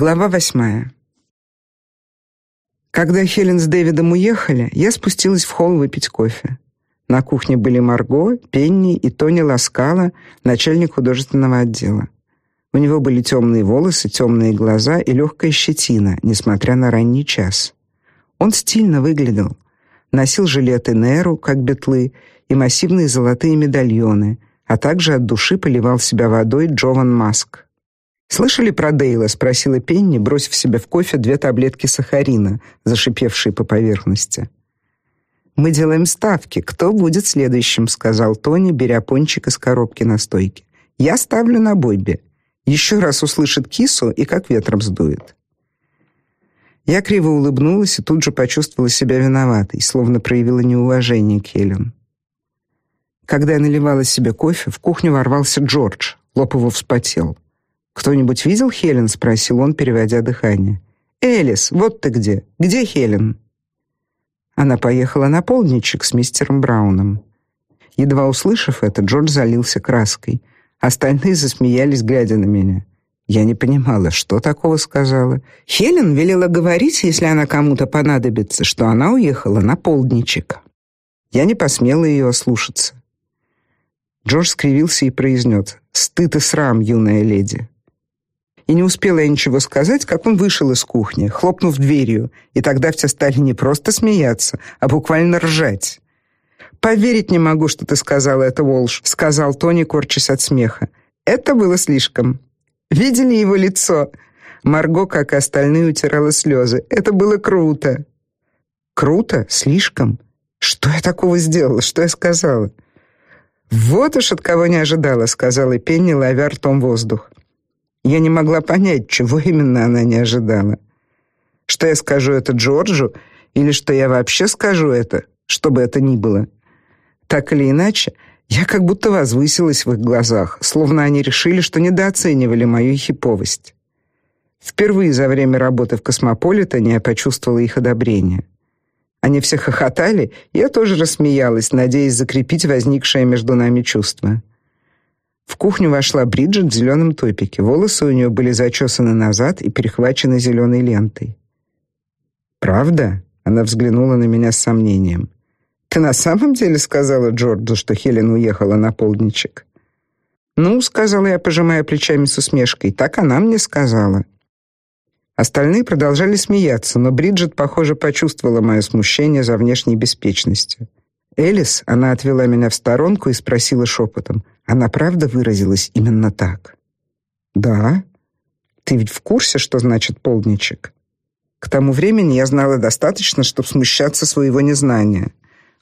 Глава восьмая. Когда Хелен с Дэвидом уехали, я спустилась в холл выпить кофе. На кухне были Марго, Пенни и Тони Ласкала, начальник художественного отдела. У него были темные волосы, темные глаза и легкая щетина, несмотря на ранний час. Он стильно выглядел. Носил жилеты Неру, как бетлы, и массивные золотые медальоны, а также от души поливал себя водой Джован Маск. «Слышали про Дейла?» — спросила Пенни, бросив себе в кофе две таблетки сахарина, зашипевшие по поверхности. «Мы делаем ставки. Кто будет следующим?» — сказал Тони, беря пончик из коробки на стойке. «Я ставлю на Бойби. Еще раз услышит кису и как ветром сдует». Я криво улыбнулась и тут же почувствовала себя виноватой, словно проявила неуважение к Хелен. Когда я наливала себе кофе, в кухню ворвался Джордж. Лоб его вспотел. «Кто-нибудь видел Хелен?» — спросил он, переводя дыхание. «Элис, вот ты где. Где Хелен?» Она поехала на полдничек с мистером Брауном. Едва услышав это, Джордж залился краской. Остальные засмеялись, глядя на меня. Я не понимала, что такого сказала. Хелен велела говорить, если она кому-то понадобится, что она уехала на полдничек. Я не посмела ее ослушаться. Джордж скривился и произнес «Стыд и срам, юная леди». И не успела я ничего сказать, как он вышел из кухни, хлопнув дверью, и тогда все стали не просто смеяться, а буквально ржать. «Поверить не могу, что ты сказала это, Волш», — сказал Тони, корчась от смеха. «Это было слишком». «Видели его лицо?» Марго, как и остальные, утирала слезы. «Это было круто». «Круто? Слишком? Что я такого сделала? Что я сказала?» «Вот уж от кого не ожидала», — сказала Пенни, ловя ртом воздух. Я не могла понять, чего именно она не ожидала. Что я скажу это Джорджу или что я вообще скажу это, что бы это ни было. Так или иначе, я как будто возвысилась в их глазах, словно они решили, что недооценивали мою хиповость. Впервые за время работы в Космополитене я почувствовала их одобрение. Они все хохотали, я тоже рассмеялась, надеясь закрепить возникшее между нами чувство. В кухню вошла Бриджит в зеленом топике. Волосы у нее были зачесаны назад и перехвачены зеленой лентой. «Правда?» — она взглянула на меня с сомнением. «Ты на самом деле сказала Джорджу, что Хелен уехала на полдничек?» «Ну», — сказала я, пожимая плечами с усмешкой, — «так она мне сказала». Остальные продолжали смеяться, но Бриджит, похоже, почувствовала мое смущение за внешней беспечностью. Элис, она отвела меня в сторонку и спросила шепотом, она правда выразилась именно так? Да. Ты ведь в курсе, что значит полдничек? К тому времени я знала достаточно, чтобы смущаться своего незнания.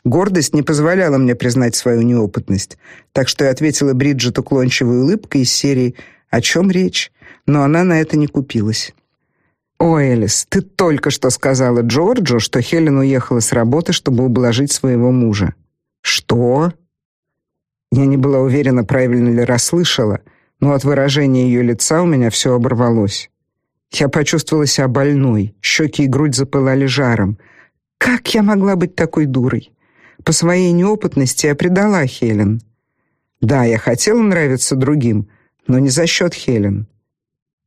Гордость не позволяла мне признать свою неопытность, так что я ответила Бриджит уклончивой улыбкой из серии «О чем речь?», но она на это не купилась. «О, Элис, ты только что сказала Джорджу, что Хелен уехала с работы, чтобы ублажить своего мужа». «Что?» Я не была уверена, правильно ли расслышала, но от выражения ее лица у меня все оборвалось. Я почувствовала себя больной, щеки и грудь запылали жаром. Как я могла быть такой дурой? По своей неопытности я предала Хелен. Да, я хотела нравиться другим, но не за счет Хелен.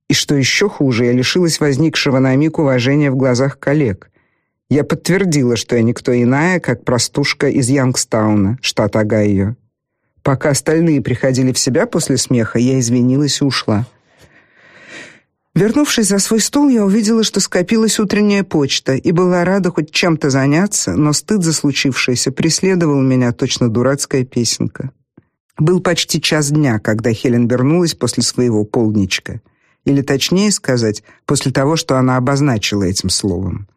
И что еще хуже, я лишилась возникшего на миг уважения в глазах коллег. Я подтвердила, что я никто иная, как простушка из Янгстауна, штат Огайо. Пока остальные приходили в себя после смеха, я извинилась и ушла. Вернувшись за свой стол, я увидела, что скопилась утренняя почта, и была рада хоть чем-то заняться, но стыд за случившееся преследовал меня точно дурацкая песенка. Был почти час дня, когда Хелен вернулась после своего полдничка, или точнее сказать, после того, что она обозначила этим словом.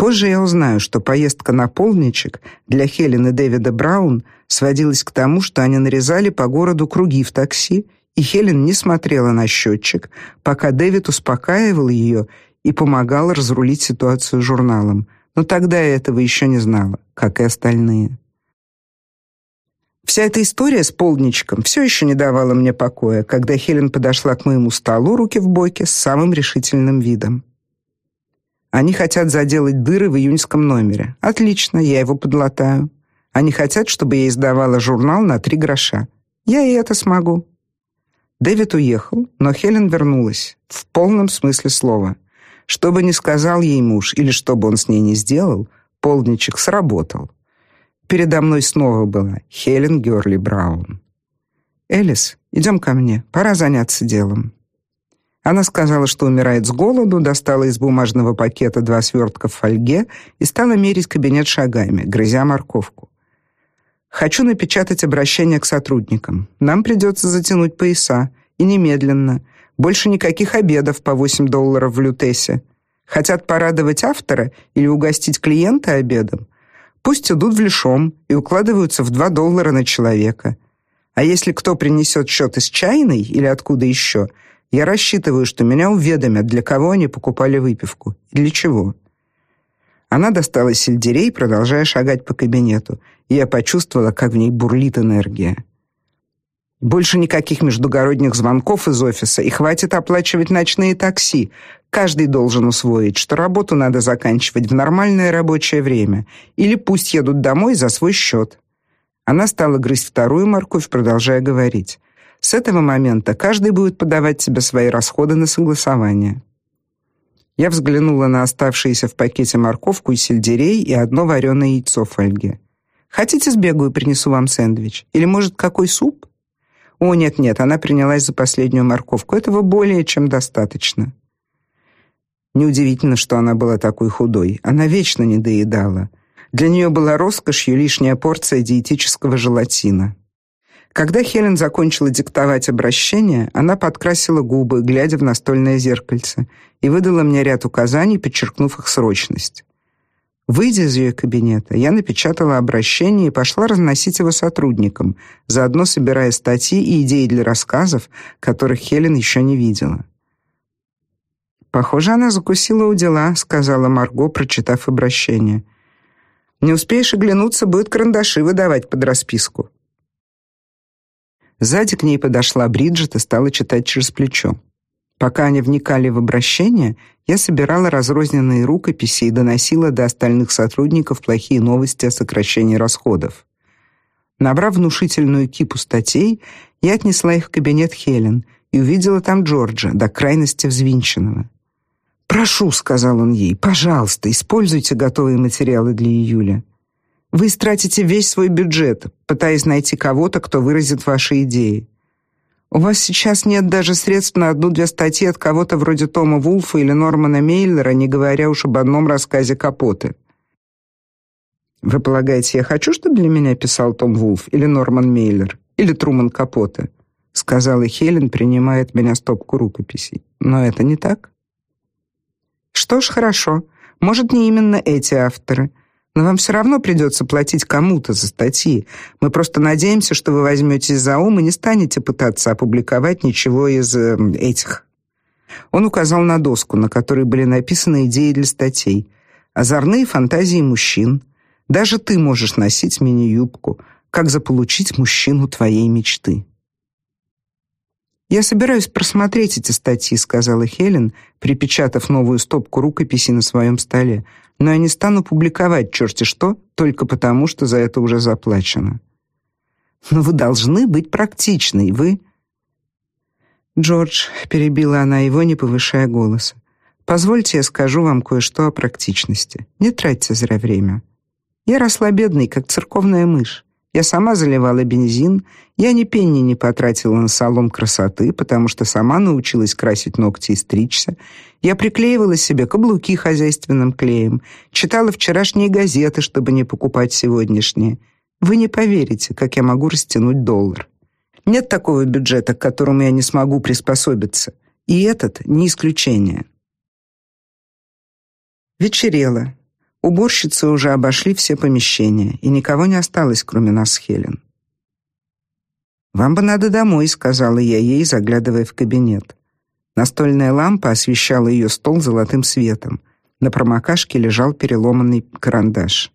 Позже я узнаю, что поездка на полдничек для Хелен и Дэвида Браун сводилась к тому, что они нарезали по городу круги в такси, и Хелен не смотрела на счетчик, пока Дэвид успокаивал ее и помогал разрулить ситуацию журналом. Но тогда я этого еще не знала, как и остальные. Вся эта история с полдничком все еще не давала мне покоя, когда Хелен подошла к моему столу, руки в боки, с самым решительным видом. Они хотят заделать дыры в июньском номере. Отлично, я его подлатаю. Они хотят, чтобы я издавала журнал на три гроша. Я и это смогу. Дэвид уехал, но Хелен вернулась в полном смысле слова. Что бы ни сказал ей муж или что бы он с ней ни сделал, полдничек сработал. Передо мной снова была Хелен Гёрли Браун. Элис, идем ко мне, пора заняться делом. Она сказала, что умирает с голоду, достала из бумажного пакета два свертка в фольге и стала мерить кабинет шагами, грызя морковку. Хочу напечатать обращение к сотрудникам. Нам придется затянуть пояса и немедленно. Больше никаких обедов по 8 долларов в Лютесе. Хотят порадовать автора или угостить клиента обедом? Пусть идут в лишом и укладываются в 2 доллара на человека. А если кто принесет счет из чайной или откуда еще, я рассчитываю, что меня уведомят, для кого они покупали выпивку и для чего. Она достала сельдерей, продолжая шагать по кабинету, и я почувствовала, как в ней бурлит энергия. Больше никаких междугородних звонков из офиса, и хватит оплачивать ночные такси. Каждый должен усвоить, что работу надо заканчивать в нормальное рабочее время, или пусть едут домой за свой счет. Она стала грызть вторую морковь, продолжая говорить: "С этого момента каждый будет подавать себе свои расходы на согласование". Я взглянула на оставшиеся в пакете морковку и сельдерей и одно вареное яйцо в фольге. Хотите, сбегаю, принесу вам сэндвич? Или, может, какой суп? О, нет-нет, она принялась за последнюю морковку. Этого более чем достаточно. Неудивительно, что она была такой худой. Она вечно не доедала. Для нее была роскошью лишняя порция диетического желатина. Когда Хелен закончила диктовать обращение, она подкрасила губы, глядя в настольное зеркальце, и выдала мне ряд указаний, подчеркнув их срочность. Выйдя из ее кабинета, я напечатала обращение и пошла разносить его сотрудникам, заодно собирая статьи и идеи для рассказов, которых Хелен еще не видела. Похоже, она закусила у дела, сказала Марго, прочитав обращение. Не успеешь оглянуться, будет карандаши выдавать под расписку. Сзади к ней подошла Бриджит и стала читать через плечо. Пока они вникали в обращение, я собирала разрозненные рукописи и доносила до остальных сотрудников плохие новости о сокращении расходов. Набрав внушительную кипу статей, я отнесла их в кабинет Хелен и увидела там Джорджа, до крайности взвинченного. "Прошу", сказал он ей. "Пожалуйста, используйте готовые материалы для июля. Вы истратите весь свой бюджет, пытаясь найти кого-то, кто выразит ваши идеи. У вас сейчас нет даже средств на одну-две статьи от кого-то вроде Тома Вулфа или Нормана Мейлера, не говоря уж об одном рассказе Капоты. Вы полагаете, я хочу, чтобы для меня писал Том Вулф или Норман Мейлер или Труман Капоте? сказала Хелен, принимая от меня стопку рукописей. Но это не так. Что ж, хорошо. Может, не именно эти авторы. Но вам все равно придется платить кому-то за статьи. Мы просто надеемся, что вы возьметесь за ум и не станете пытаться опубликовать ничего из э, этих. Он указал на доску, на которой были написаны идеи для статей. Озорные фантазии мужчин. Даже ты можешь носить мини-юбку. Как заполучить мужчину твоей мечты. Я собираюсь просмотреть эти статьи, сказала Хелен, припечатав новую стопку рукописей на своем столе. Но я не стану публиковать черти что только потому, что за это уже заплачено. Но вы должны быть практичны, вы Джордж, перебила она его, не повышая голоса. Позвольте я скажу вам кое-что о практичности. Не тратьте зря время. Я росла бедной, как церковная мышь. Я сама заливала бензин, я ни пенни не потратила на салон красоты, потому что сама научилась красить ногти и стричься. Я приклеивала себе каблуки хозяйственным клеем, читала вчерашние газеты, чтобы не покупать сегодняшние. Вы не поверите, как я могу растянуть доллар. Нет такого бюджета, к которому я не смогу приспособиться, и этот не исключение. Вечерело. Уборщицы уже обошли все помещения, и никого не осталось, кроме нас с Хелен. Вам бы надо домой, сказала я ей, заглядывая в кабинет. Настольная лампа освещала ее стол золотым светом. На промокашке лежал переломанный карандаш.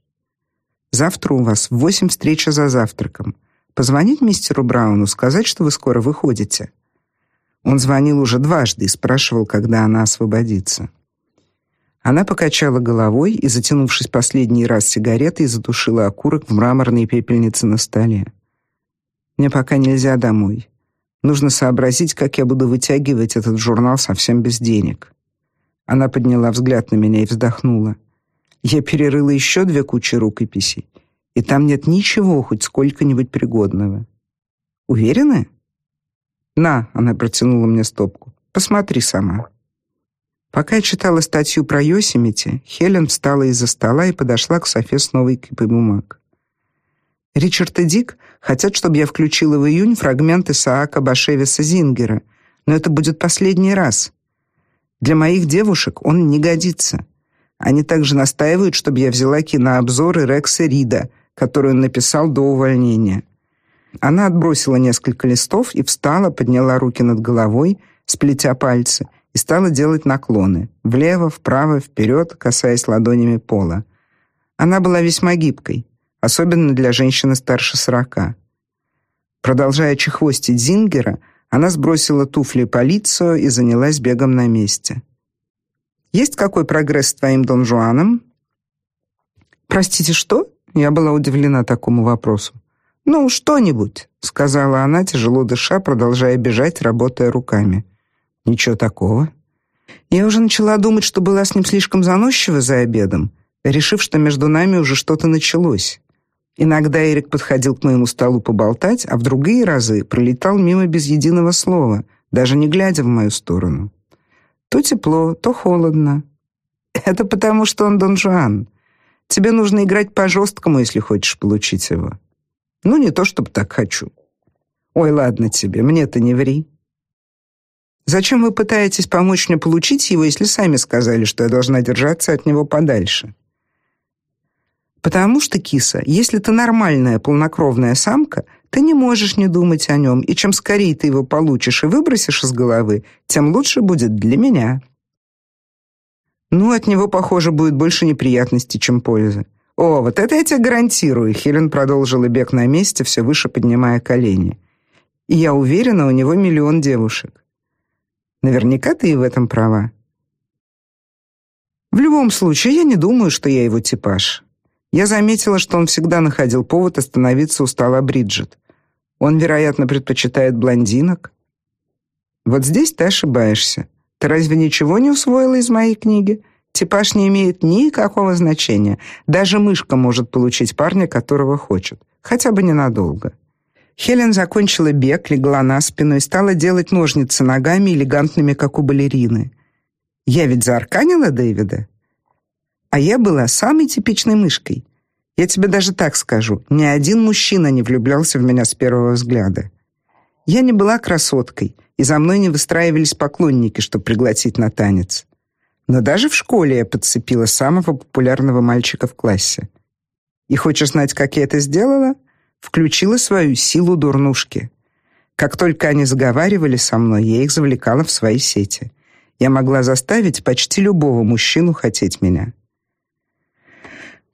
Завтра у вас в восемь встреча за завтраком. Позвонить мистеру Брауну, сказать, что вы скоро выходите. Он звонил уже дважды и спрашивал, когда она освободится. Она покачала головой и, затянувшись последний раз сигаретой, затушила окурок в мраморной пепельнице на столе. Мне пока нельзя домой. Нужно сообразить, как я буду вытягивать этот журнал совсем без денег. Она подняла взгляд на меня и вздохнула. Я перерыла еще две кучи рукописей, и там нет ничего хоть сколько-нибудь пригодного. Уверены? На, она протянула мне стопку. Посмотри сама. Пока я читала статью про Йосемити, Хелен встала из-за стола и подошла к Софе с новой кипой бумаг. Ричард и Дик хотят, чтобы я включила в июнь фрагменты Исаака Башевиса Зингера, но это будет последний раз. Для моих девушек он не годится. Они также настаивают, чтобы я взяла кинообзоры Рекса Рида, который он написал до увольнения. Она отбросила несколько листов и встала, подняла руки над головой, сплетя пальцы, и стала делать наклоны влево, вправо, вперед, касаясь ладонями пола. Она была весьма гибкой особенно для женщины старше сорока. Продолжая чехвостить Зингера, она сбросила туфли по лицу и занялась бегом на месте. Есть какой прогресс с твоим Дон Жуаном? Простите, что? Я была удивлена такому вопросу. Ну, что-нибудь, сказала она, тяжело дыша, продолжая бежать, работая руками. Ничего такого. Я уже начала думать, что была с ним слишком заносчива за обедом, решив, что между нами уже что-то началось. Иногда Эрик подходил к моему столу поболтать, а в другие разы пролетал мимо без единого слова, даже не глядя в мою сторону. То тепло, то холодно. Это потому, что он Дон Жуан. Тебе нужно играть по-жесткому, если хочешь получить его. Ну, не то, чтобы так хочу. Ой, ладно тебе, мне-то не ври. Зачем вы пытаетесь помочь мне получить его, если сами сказали, что я должна держаться от него подальше? Потому что, киса, если ты нормальная полнокровная самка, ты не можешь не думать о нем, и чем скорее ты его получишь и выбросишь из головы, тем лучше будет для меня. Ну, от него, похоже, будет больше неприятностей, чем пользы. О, вот это я тебе гарантирую, Хелен продолжила бег на месте, все выше поднимая колени. И я уверена, у него миллион девушек. Наверняка ты и в этом права. В любом случае, я не думаю, что я его типаж. Я заметила, что он всегда находил повод остановиться у стола Бриджит. Он, вероятно, предпочитает блондинок. Вот здесь ты ошибаешься. Ты разве ничего не усвоила из моей книги? Типаж не имеет никакого значения. Даже мышка может получить парня, которого хочет, хотя бы ненадолго. Хелен закончила бег, легла на спину и стала делать ножницы ногами элегантными, как у балерины. Я ведь заарканила Дэвида. А я была самой типичной мышкой. Я тебе даже так скажу, ни один мужчина не влюблялся в меня с первого взгляда. Я не была красоткой, и за мной не выстраивались поклонники, чтобы пригласить на танец. Но даже в школе я подцепила самого популярного мальчика в классе. И хочешь знать, как я это сделала? Включила свою силу дурнушки. Как только они заговаривали со мной, я их завлекала в свои сети. Я могла заставить почти любого мужчину хотеть меня.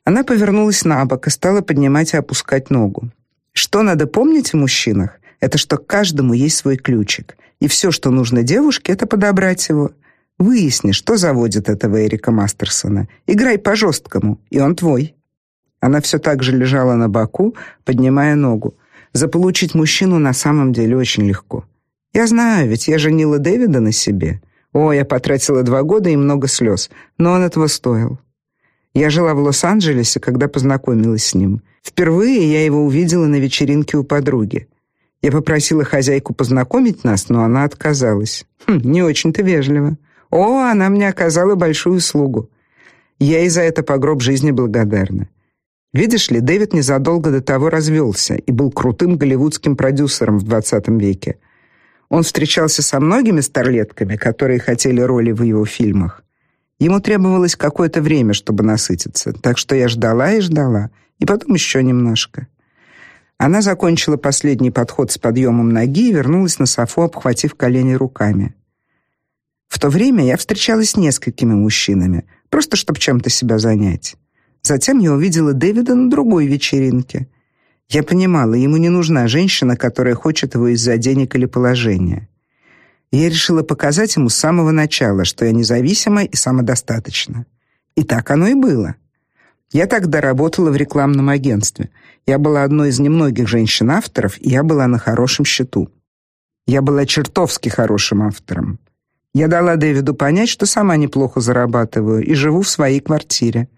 Она повернулась на бок и стала поднимать и опускать ногу. Что надо помнить о мужчинах? Это что каждому есть свой ключик, и все, что нужно девушке, это подобрать его. Выясни, что заводит этого Эрика Мастерсона. Играй по-жесткому, и он твой. Она все так же лежала на боку, поднимая ногу. Заполучить мужчину на самом деле очень легко. Я знаю, ведь я женила Дэвида на себе. О, я потратила два года и много слез, но он этого стоил. Я жила в Лос-Анджелесе, когда познакомилась с ним. Впервые я его увидела на вечеринке у подруги. Я попросила хозяйку познакомить нас, но она отказалась. Хм, не очень-то вежливо. О, она мне оказала большую услугу. Я ей за это по гроб жизни благодарна. Видишь ли, Дэвид незадолго до того развелся и был крутым голливудским продюсером в 20 веке. Он встречался со многими старлетками, которые хотели роли в его фильмах. Ему требовалось какое-то время, чтобы насытиться, так что я ждала и ждала, и потом еще немножко. Она закончила последний подход с подъемом ноги и вернулась на софу, обхватив колени руками. В то время я встречалась с несколькими мужчинами, просто чтобы чем-то себя занять. Затем я увидела Дэвида на другой вечеринке. Я понимала, ему не нужна женщина, которая хочет его из-за денег или положения. Я решила показать ему с самого начала, что я независима и самодостаточна. И так оно и было. Я тогда работала в рекламном агентстве. Я была одной из немногих женщин-авторов, и я была на хорошем счету. Я была чертовски хорошим автором. Я дала Дэвиду понять, что сама неплохо зарабатываю и живу в своей квартире.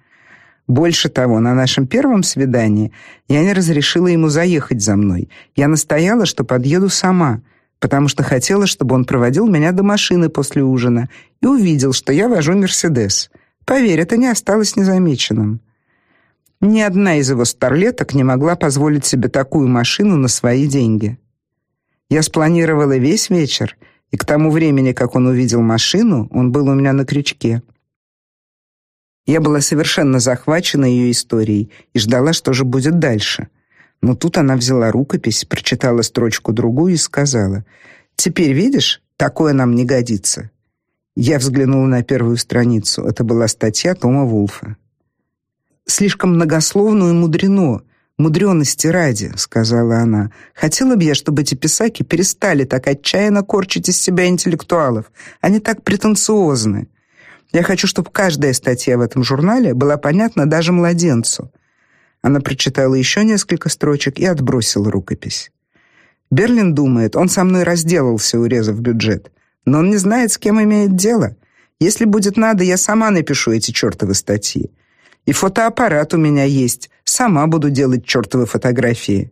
Больше того, на нашем первом свидании я не разрешила ему заехать за мной. Я настояла, что подъеду сама, потому что хотела, чтобы он проводил меня до машины после ужина и увидел, что я вожу Мерседес. Поверь, это не осталось незамеченным. Ни одна из его старлеток не могла позволить себе такую машину на свои деньги. Я спланировала весь вечер и к тому времени, как он увидел машину, он был у меня на крючке. Я была совершенно захвачена ее историей и ждала, что же будет дальше. Но тут она взяла рукопись, прочитала строчку другую и сказала: "Теперь видишь, такое нам не годится". Я взглянула на первую страницу. Это была статья Тома Вулфа. Слишком многословно и мудрено. Мудрёности ради, сказала она. Хотела бы я, чтобы эти писаки перестали так отчаянно корчить из себя интеллектуалов. Они так претенциозны. Я хочу, чтобы каждая статья в этом журнале была понятна даже младенцу. Она прочитала еще несколько строчек и отбросила рукопись. Берлин думает, он со мной разделался, урезав бюджет, но он не знает, с кем имеет дело. Если будет надо, я сама напишу эти чертовы статьи. И фотоаппарат у меня есть. Сама буду делать чертовы фотографии.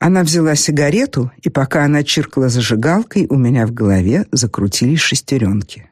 Она взяла сигарету, и пока она чиркала зажигалкой, у меня в голове закрутились шестеренки.